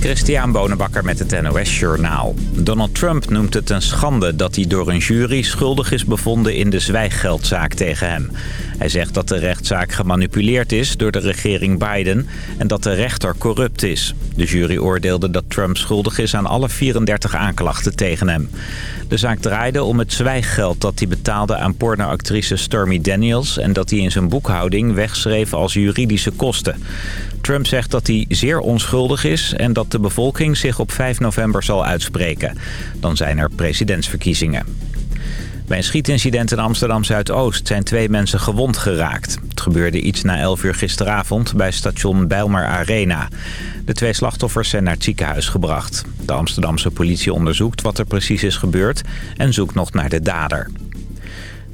Christian Bonenbakker met het NOS Journaal. Donald Trump noemt het een schande dat hij door een jury schuldig is bevonden in de zwijggeldzaak tegen hem. Hij zegt dat de rechtszaak gemanipuleerd is door de regering Biden en dat de rechter corrupt is. De jury oordeelde dat Trump schuldig is aan alle 34 aanklachten tegen hem. De zaak draaide om het zwijggeld dat hij betaalde aan pornoactrice Stormy Daniels... en dat hij in zijn boekhouding wegschreef als juridische kosten. Trump zegt dat hij zeer onschuldig is en dat de bevolking zich op 5 november zal uitspreken. Dan zijn er presidentsverkiezingen. Bij een schietincident in Amsterdam-Zuidoost zijn twee mensen gewond geraakt. Het gebeurde iets na 11 uur gisteravond bij station Bijlmer Arena. De twee slachtoffers zijn naar het ziekenhuis gebracht. De Amsterdamse politie onderzoekt wat er precies is gebeurd en zoekt nog naar de dader.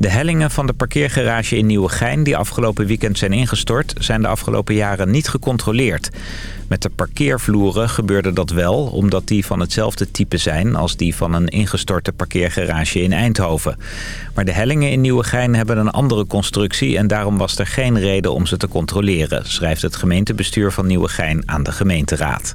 De hellingen van de parkeergarage in Nieuwegein die afgelopen weekend zijn ingestort... zijn de afgelopen jaren niet gecontroleerd. Met de parkeervloeren gebeurde dat wel... omdat die van hetzelfde type zijn als die van een ingestorte parkeergarage in Eindhoven. Maar de hellingen in Nieuwegein hebben een andere constructie... en daarom was er geen reden om ze te controleren... schrijft het gemeentebestuur van Nieuwegein aan de gemeenteraad.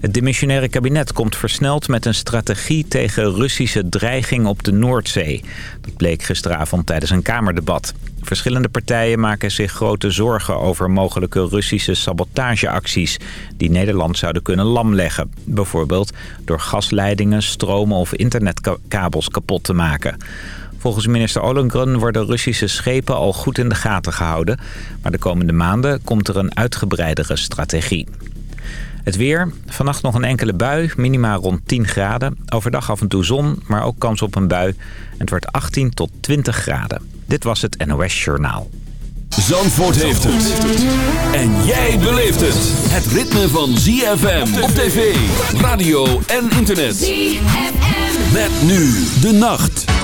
Het demissionaire kabinet komt versneld met een strategie tegen Russische dreiging op de Noordzee. Dat bleek gisteravond tijdens een Kamerdebat. Verschillende partijen maken zich grote zorgen over mogelijke Russische sabotageacties... die Nederland zouden kunnen lamleggen. Bijvoorbeeld door gasleidingen, stromen of internetkabels kapot te maken. Volgens minister Ollongren worden Russische schepen al goed in de gaten gehouden. Maar de komende maanden komt er een uitgebreidere strategie. Het weer. Vannacht nog een enkele bui. Minima rond 10 graden. Overdag af en toe zon, maar ook kans op een bui. Het wordt 18 tot 20 graden. Dit was het NOS Journaal. Zandvoort heeft het. En jij beleeft het. Het ritme van ZFM op tv, radio en internet. ZFM. Met nu de nacht.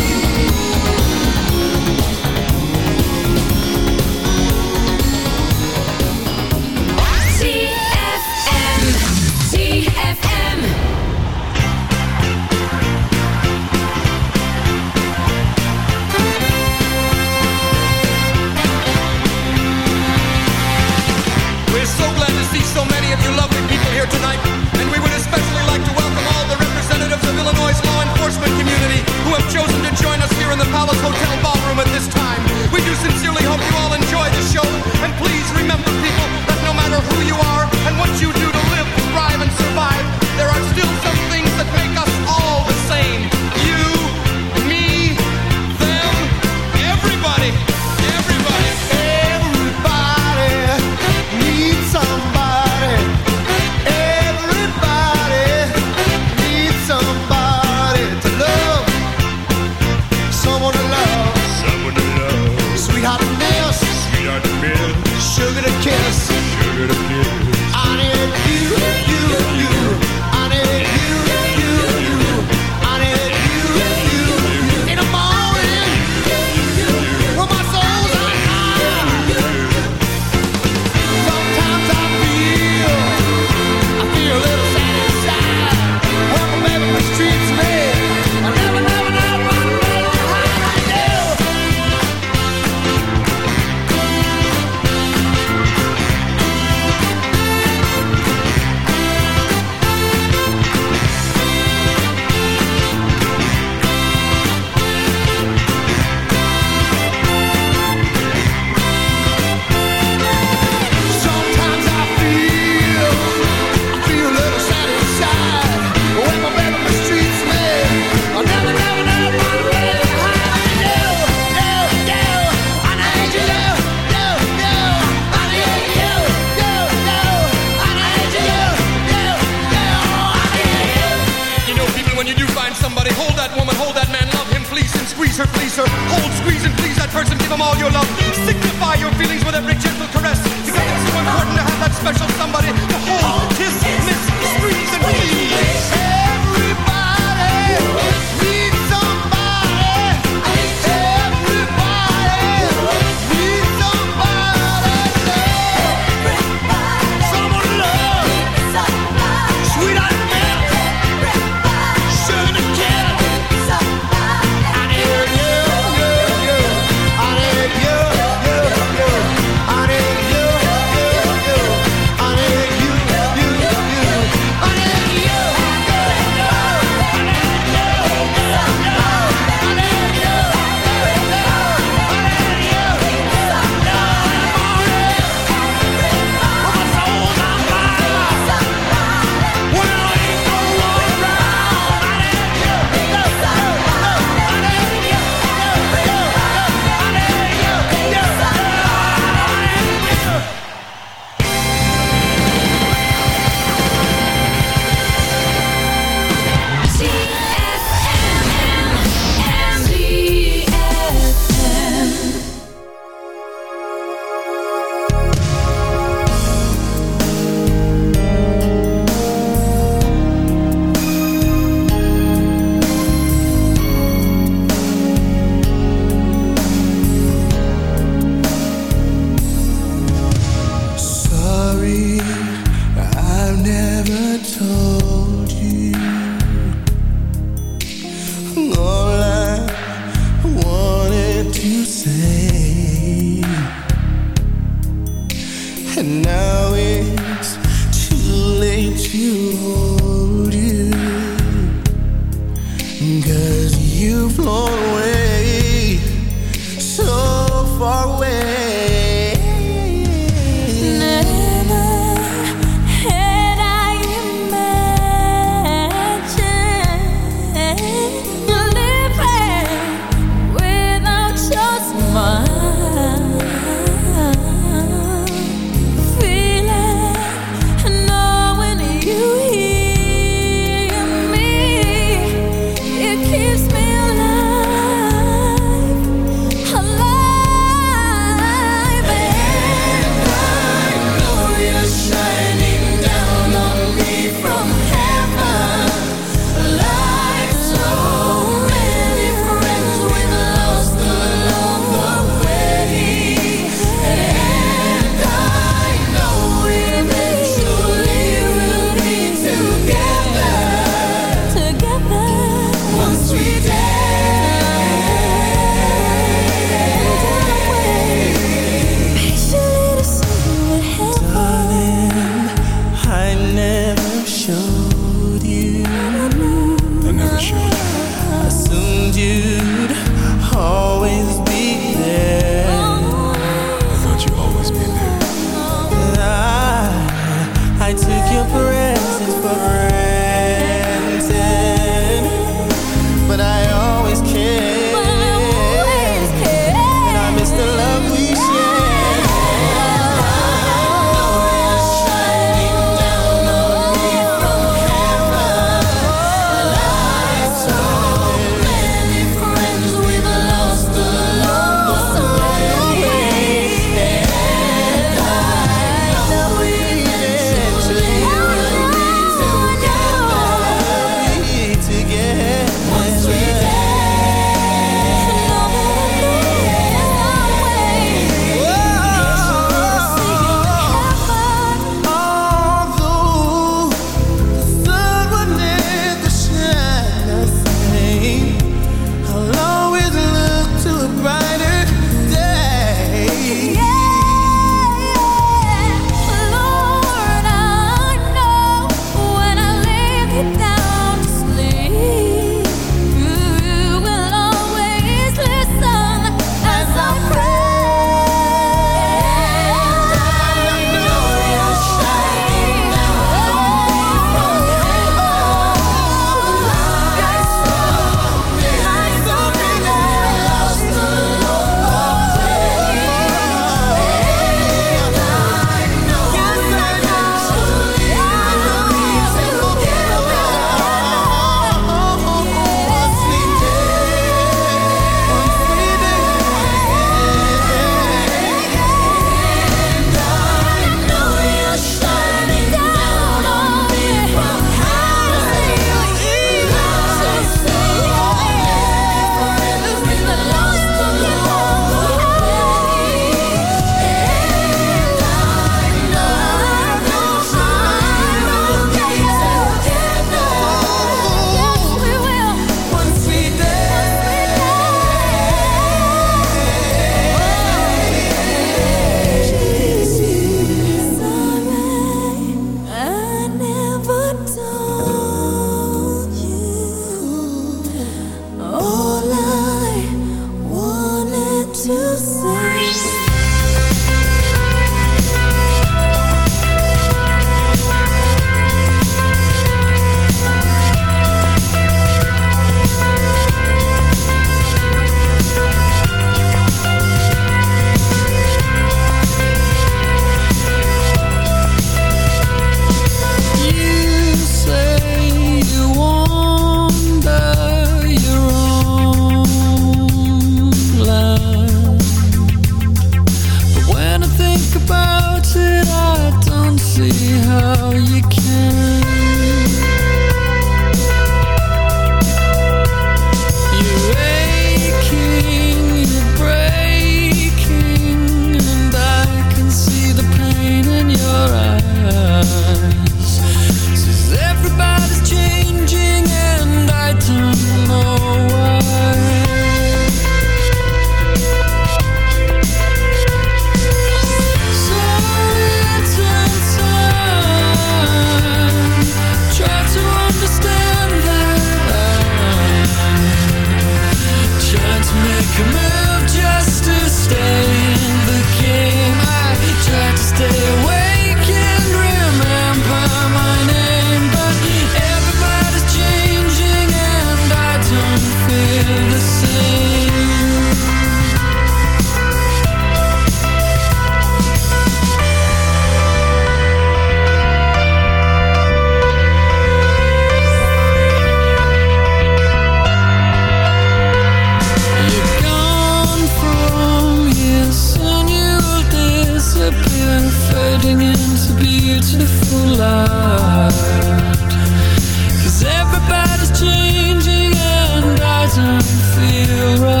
feel right.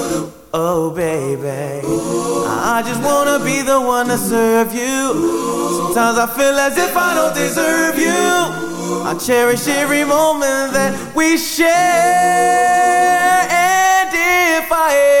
Oh, baby. I just wanna be the one to serve you. Sometimes I feel as if I don't deserve you. I cherish every moment that we share. And if I